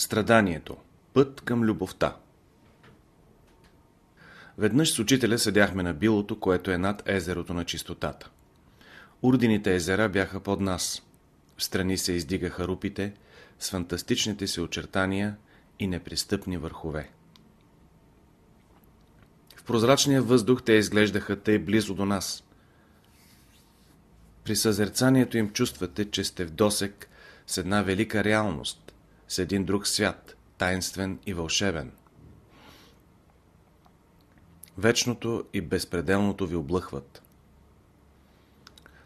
Страданието. Път към любовта. Веднъж с учителя седяхме на билото, което е над езерото на чистотата. Урдините езера бяха под нас. В страни се издигаха рупите с фантастичните си очертания и непристъпни върхове. В прозрачния въздух те изглеждаха тъй близо до нас. При съзерцанието им чувствате, че сте в досек с една велика реалност, с един друг свят, таинствен и вълшебен. Вечното и безпределното ви облъхват.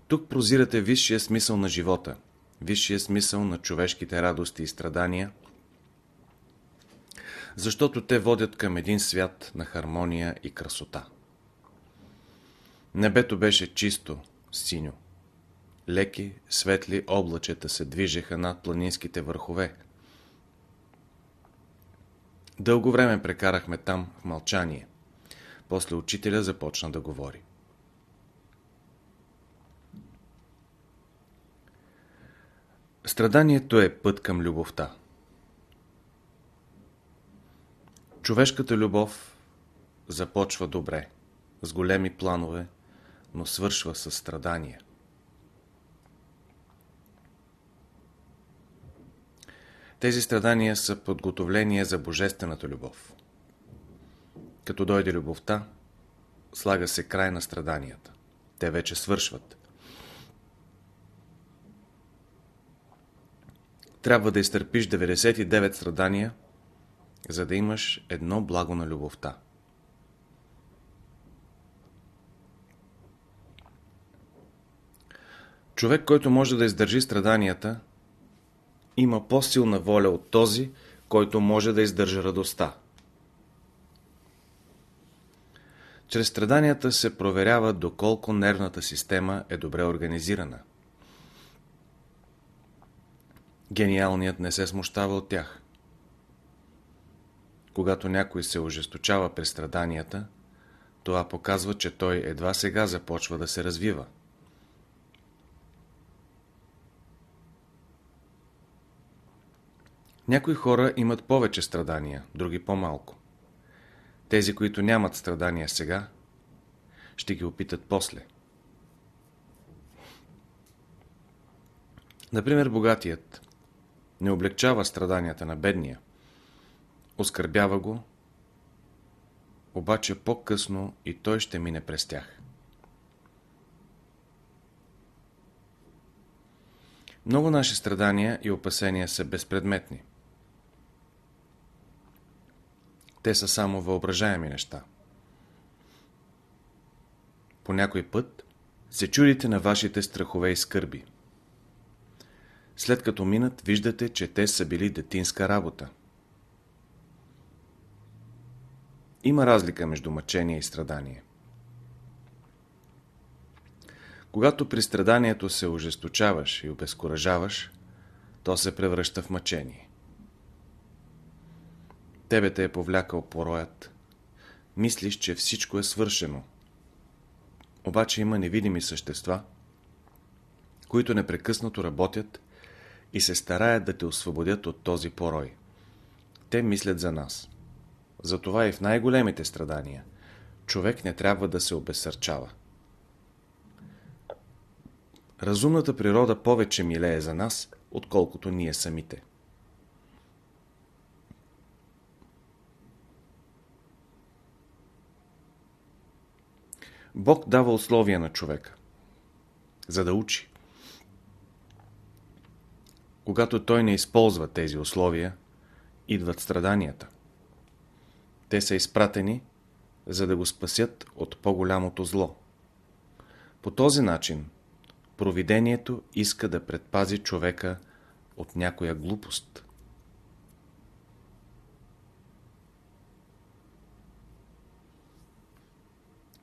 Тук прозирате висшия смисъл на живота, висшия смисъл на човешките радости и страдания, защото те водят към един свят на хармония и красота. Небето беше чисто, синьо. Леки, светли облачета се движеха над планинските върхове. Дълго време прекарахме там в мълчание. После учителя започна да говори. Страданието е път към любовта. Човешката любов започва добре, с големи планове, но свършва с страдания. Тези страдания са подготовление за божествената любов. Като дойде любовта, слага се край на страданията. Те вече свършват. Трябва да изтърпиш 99 страдания, за да имаш едно благо на любовта. Човек, който може да издържи страданията, има по-силна воля от този, който може да издържа радостта. Чрез страданията се проверява доколко нервната система е добре организирана. Гениалният не се смущава от тях. Когато някой се ожесточава през страданията, това показва, че той едва сега започва да се развива. Някои хора имат повече страдания, други по-малко. Тези, които нямат страдания сега, ще ги опитат после. Например, богатият не облегчава страданията на бедния, оскърбява го, обаче по-късно и той ще мине през тях. Много наши страдания и опасения са безпредметни. Те са само въображаеми неща. По някой път се чудите на вашите страхове и скърби. След като минат, виждате, че те са били детинска работа. Има разлика между мъчение и страдание. Когато при страданието се ожесточаваш и обезкуражаваш, то се превръща в мъчение. Тебе те е повлякал пороят. Мислиш, че всичко е свършено. Обаче има невидими същества, които непрекъснато работят и се стараят да те освободят от този порой. Те мислят за нас. Затова и в най-големите страдания човек не трябва да се обесърчава. Разумната природа повече милее за нас, отколкото ние самите. Бог дава условия на човека, за да учи. Когато той не използва тези условия, идват страданията. Те са изпратени, за да го спасят от по-голямото зло. По този начин, провидението иска да предпази човека от някоя глупост.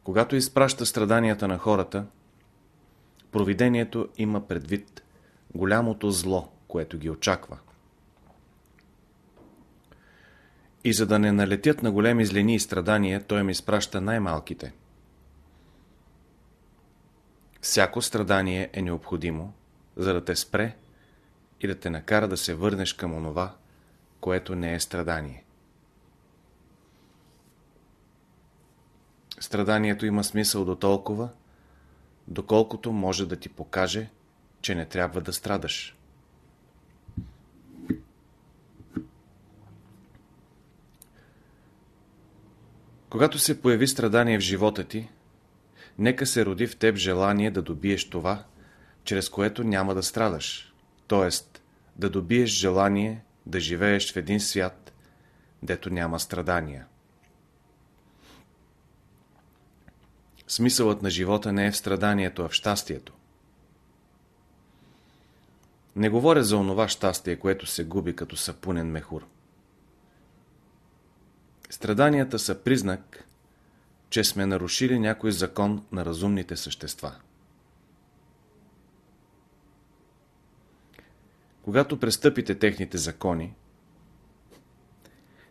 Когато изпраща страданията на хората, провидението има предвид голямото зло, което ги очаква. И за да не налетят на големи злини и страдания, той им изпраща най-малките. Всяко страдание е необходимо, за да те спре и да те накара да се върнеш към онова, което не е страдание. Страданието има смисъл до толкова, доколкото може да ти покаже, че не трябва да страдаш. Когато се появи страдание в живота ти, нека се роди в теб желание да добиеш това, чрез което няма да страдаш, т.е. да добиеш желание да живееш в един свят, дето няма страдания. Смисълът на живота не е в страданието, а в щастието. Не говоря за онова щастие, което се губи като сапунен мехур. Страданията са признак, че сме нарушили някой закон на разумните същества. Когато престъпите техните закони,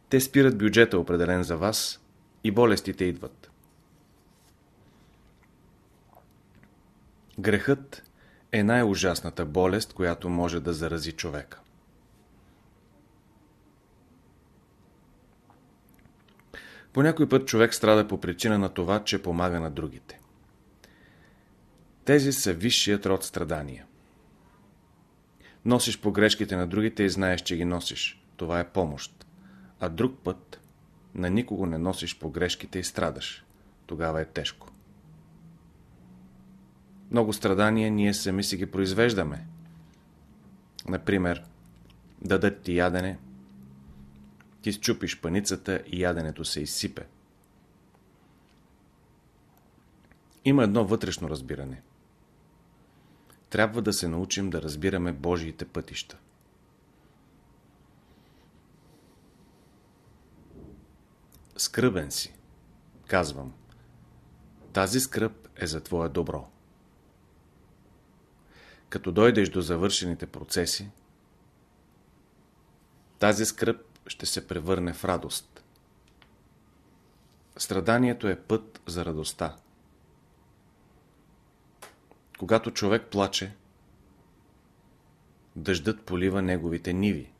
те спират бюджета определен за вас и болестите идват. Грехът е най-ужасната болест, която може да зарази човека. По някой път човек страда по причина на това, че помага на другите. Тези са висшият род страдания. Носиш погрешките на другите и знаеш, че ги носиш. Това е помощ. А друг път на никого не носиш погрешките и страдаш. Тогава е тежко. Много страдания ние сами си ги произвеждаме. Например, дадат ти ядене, ти счупиш паницата и яденето се изсипе. Има едно вътрешно разбиране. Трябва да се научим да разбираме Божиите пътища. Скръбен си. Казвам. Тази скръп е за твое добро. Като дойдеш до завършените процеси, тази скръп ще се превърне в радост. Страданието е път за радостта. Когато човек плаче, дъждът полива неговите ниви,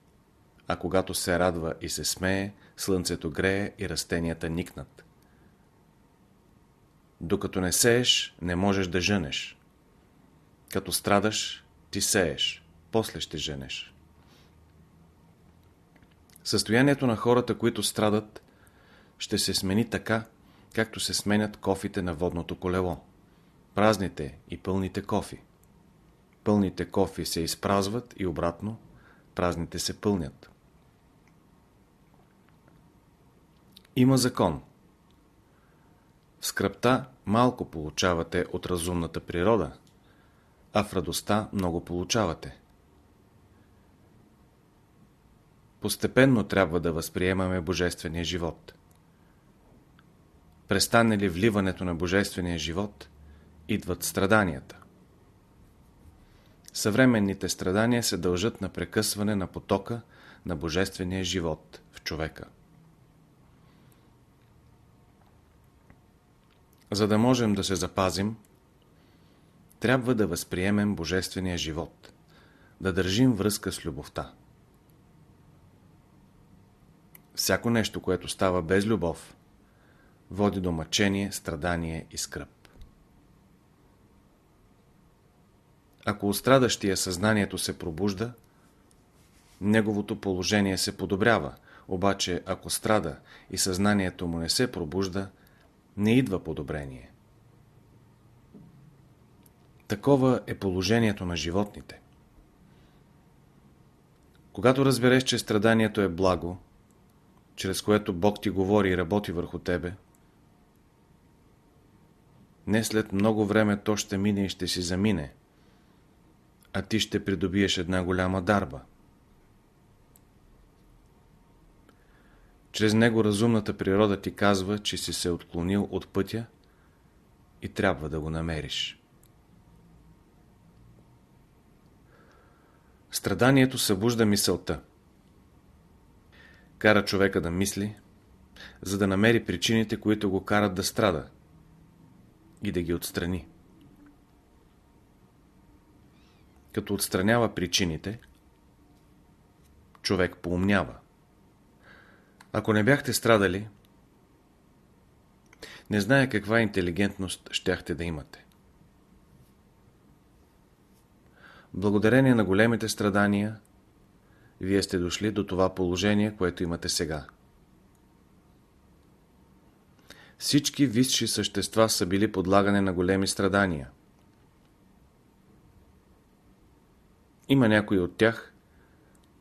а когато се радва и се смее, слънцето грее и растенията никнат. Докато не сееш, не можеш да жънеш. Като страдаш, ти сееш, после ще женеш. Състоянието на хората, които страдат, ще се смени така, както се сменят кофите на водното колело. Празните и пълните кофи. Пълните кофи се изпразват и обратно, празните се пълнят. Има закон. В скръпта малко получавате от разумната природа, а в радостта много получавате. Постепенно трябва да възприемаме Божествения живот. Престане ли вливането на Божествения живот, идват страданията. Съвременните страдания се дължат на прекъсване на потока на Божествения живот в човека. За да можем да се запазим, трябва да възприемем Божествения живот, да държим връзка с любовта. Всяко нещо, което става без любов, води до мъчение, страдание и скръп. Ако страдащия съзнанието се пробужда, неговото положение се подобрява, обаче ако страда и съзнанието му не се пробужда, не идва подобрение. Такова е положението на животните. Когато разбереш, че страданието е благо, чрез което Бог ти говори и работи върху тебе, не след много време то ще мине и ще си замине, а ти ще придобиеш една голяма дарба. Чрез него разумната природа ти казва, че си се отклонил от пътя и трябва да го намериш. Страданието събужда мисълта кара човека да мисли, за да намери причините, които го карат да страда и да ги отстрани. Като отстранява причините, човек поумнява. Ако не бяхте страдали, не зная каква интелигентност щяхте да имате. Благодарение на големите страдания, вие сте дошли до това положение, което имате сега. Всички висши същества са били подлагане на големи страдания. Има някои от тях,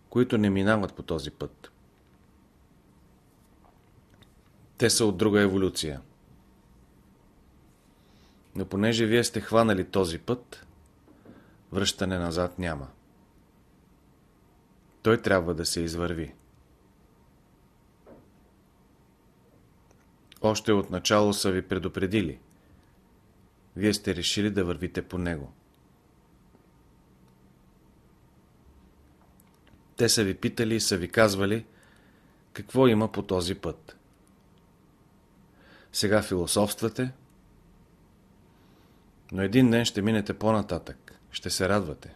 които не минават по този път. Те са от друга еволюция. Но понеже вие сте хванали този път, връщане назад няма. Той трябва да се извърви. Още от начало са ви предупредили. Вие сте решили да вървите по него. Те са ви питали и са ви казвали какво има по този път. Сега философствате, но един ден ще минете по-нататък, ще се радвате.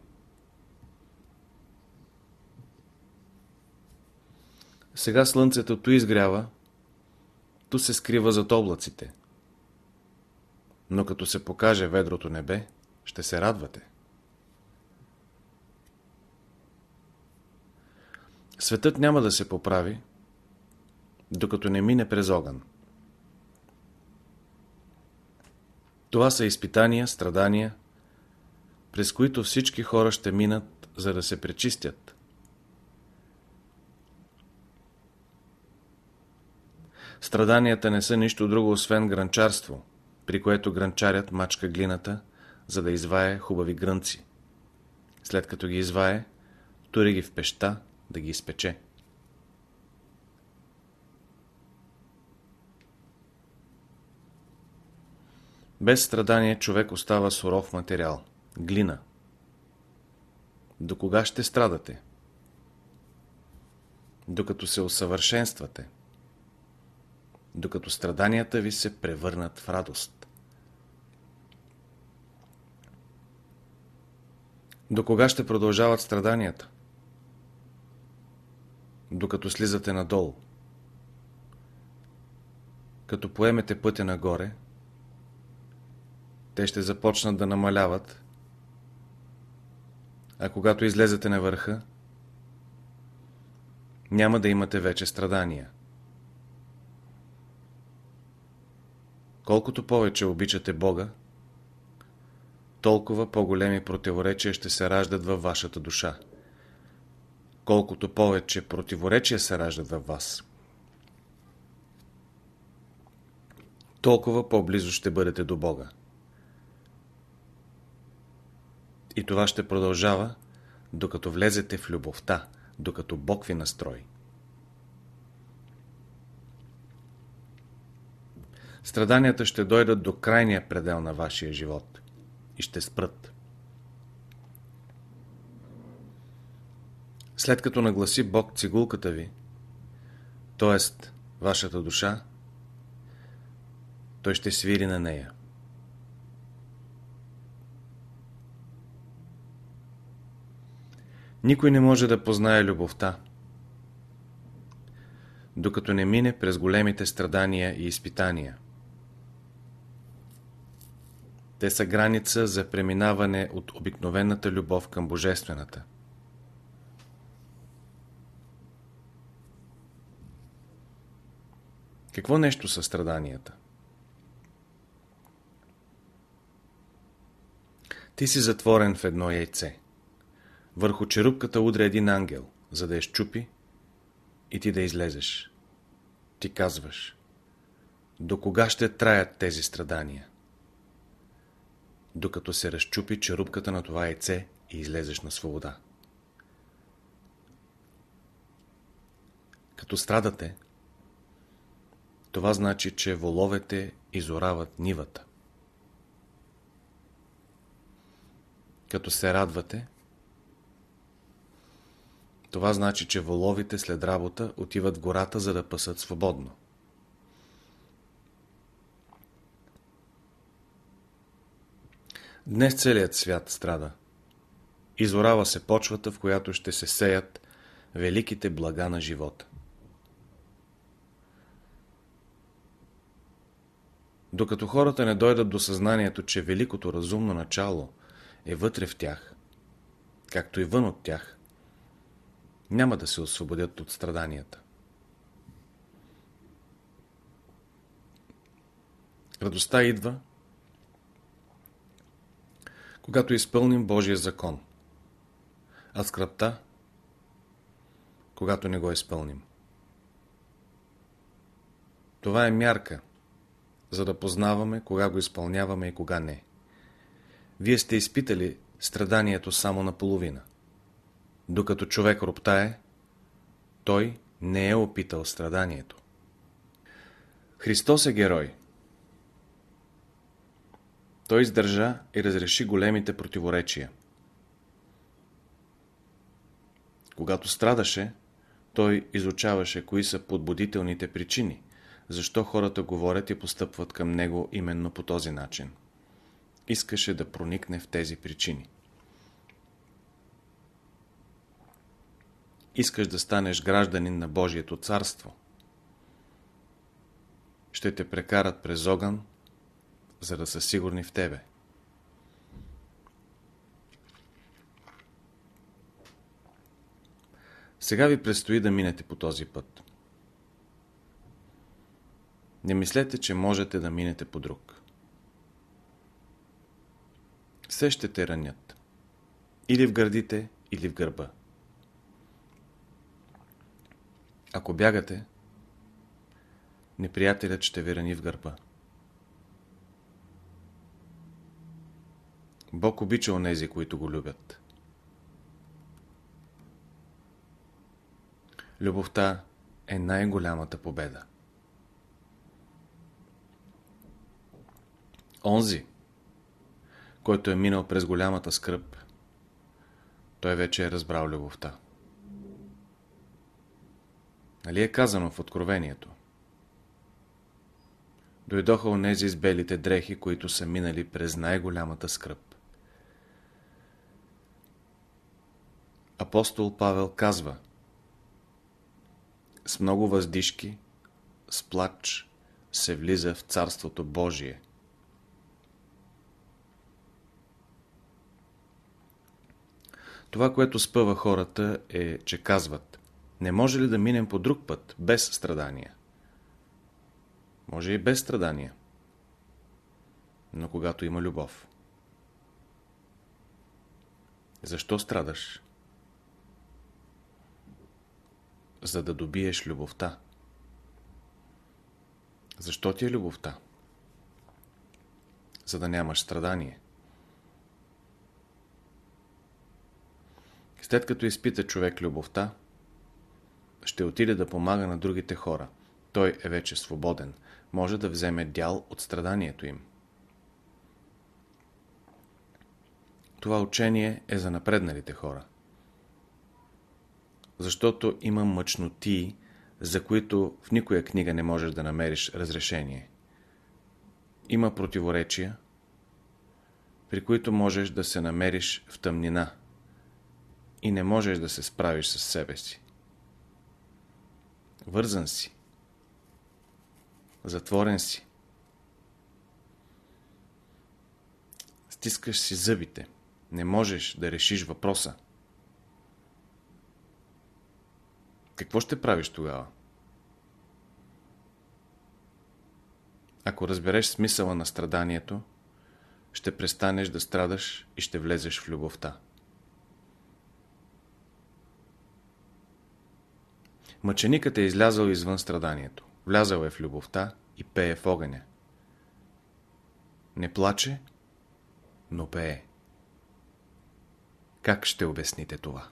Сега слънцето ту изгрява, ту се скрива зад облаците. Но като се покаже ведрото небе, ще се радвате. Светът няма да се поправи, докато не мине през огън. Това са изпитания, страдания, през които всички хора ще минат, за да се пречистят. Страданията не са нищо друго, освен гранчарство, при което гранчарят мачка глината, за да извае хубави грънци. След като ги извае, тури ги в пеща да ги изпече. Без страдание човек остава суров материал, глина. До кога ще страдате? Докато се усъвършенствате. Докато страданията ви се превърнат в радост. До кога ще продължават страданията? Докато слизате надолу. Като поемете пътя нагоре, те ще започнат да намаляват, а когато излезете на върха, няма да имате вече страдания. Колкото повече обичате Бога, толкова по-големи противоречия ще се раждат във вашата душа. Колкото повече противоречия се раждат във вас, толкова по-близо ще бъдете до Бога. И това ще продължава, докато влезете в любовта, докато Бог ви настрои. Страданията ще дойдат до крайния предел на вашия живот и ще спрат. След като нагласи Бог цигулката ви, т.е. вашата душа, той ще свири на нея. Никой не може да познае любовта, докато не мине през големите страдания и изпитания. Те са граница за преминаване от обикновената любов към божествената. Какво нещо са страданията? Ти си затворен в едно яйце. Върху черупката удря един ангел, за да я щупи и ти да излезеш. Ти казваш, до кога ще траят тези страдания? Докато се разчупи черупката на това яйце и излезеш на свобода. Като страдате, това значи, че воловете изорават нивата. Като се радвате, това значи, че воловите след работа отиват в гората, за да пасат свободно. Днес целият свят страда. Изорава се почвата, в която ще се сеят великите блага на живота. Докато хората не дойдат до съзнанието, че великото разумно начало е вътре в тях, както и вън от тях – няма да се освободят от страданията. Радостта идва, когато изпълним Божия закон, а скръпта, когато не го изпълним. Това е мярка, за да познаваме кога го изпълняваме и кога не. Вие сте изпитали страданието само наполовина. Докато човек роптае, той не е опитал страданието. Христос е герой. Той издържа и разреши големите противоречия. Когато страдаше, той изучаваше кои са подбудителните причини, защо хората говорят и постъпват към него именно по този начин. Искаше да проникне в тези причини. Искаш да станеш гражданин на Божието царство. Ще те прекарат през огън, за да са сигурни в тебе. Сега ви предстои да минете по този път. Не мислете, че можете да минете по друг. Все ще те ранят. Или в гърдите, или в гърба. Ако бягате, неприятелят ще ви рани в гърба. Бог обича онези, които го любят. Любовта е най-голямата победа. Онзи, който е минал през голямата скръп, той вече е разбрал любовта. Нали е казано в Откровението? Дойдоха онези с белите дрехи, които са минали през най-голямата скръп. Апостол Павел казва С много въздишки, с плач се влиза в Царството Божие. Това, което спъва хората е, че казват не може ли да минем по друг път, без страдания? Може и без страдания. Но когато има любов. Защо страдаш? За да добиеш любовта. Защо ти е любовта? За да нямаш страдание. След като изпита човек любовта, ще отиде да помага на другите хора. Той е вече свободен. Може да вземе дял от страданието им. Това учение е за напредналите хора. Защото има мъчноти, за които в никоя книга не можеш да намериш разрешение. Има противоречия, при които можеш да се намериш в тъмнина и не можеш да се справиш с себе си. Вързан си. Затворен си. Стискаш си зъбите. Не можеш да решиш въпроса. Какво ще правиш тогава? Ако разбереш смисъла на страданието, ще престанеш да страдаш и ще влезеш в любовта. Мъченикът е излязъл извън страданието. Влязъл е в любовта и пее в огъня. Не плаче, но пее. Как ще обясните това?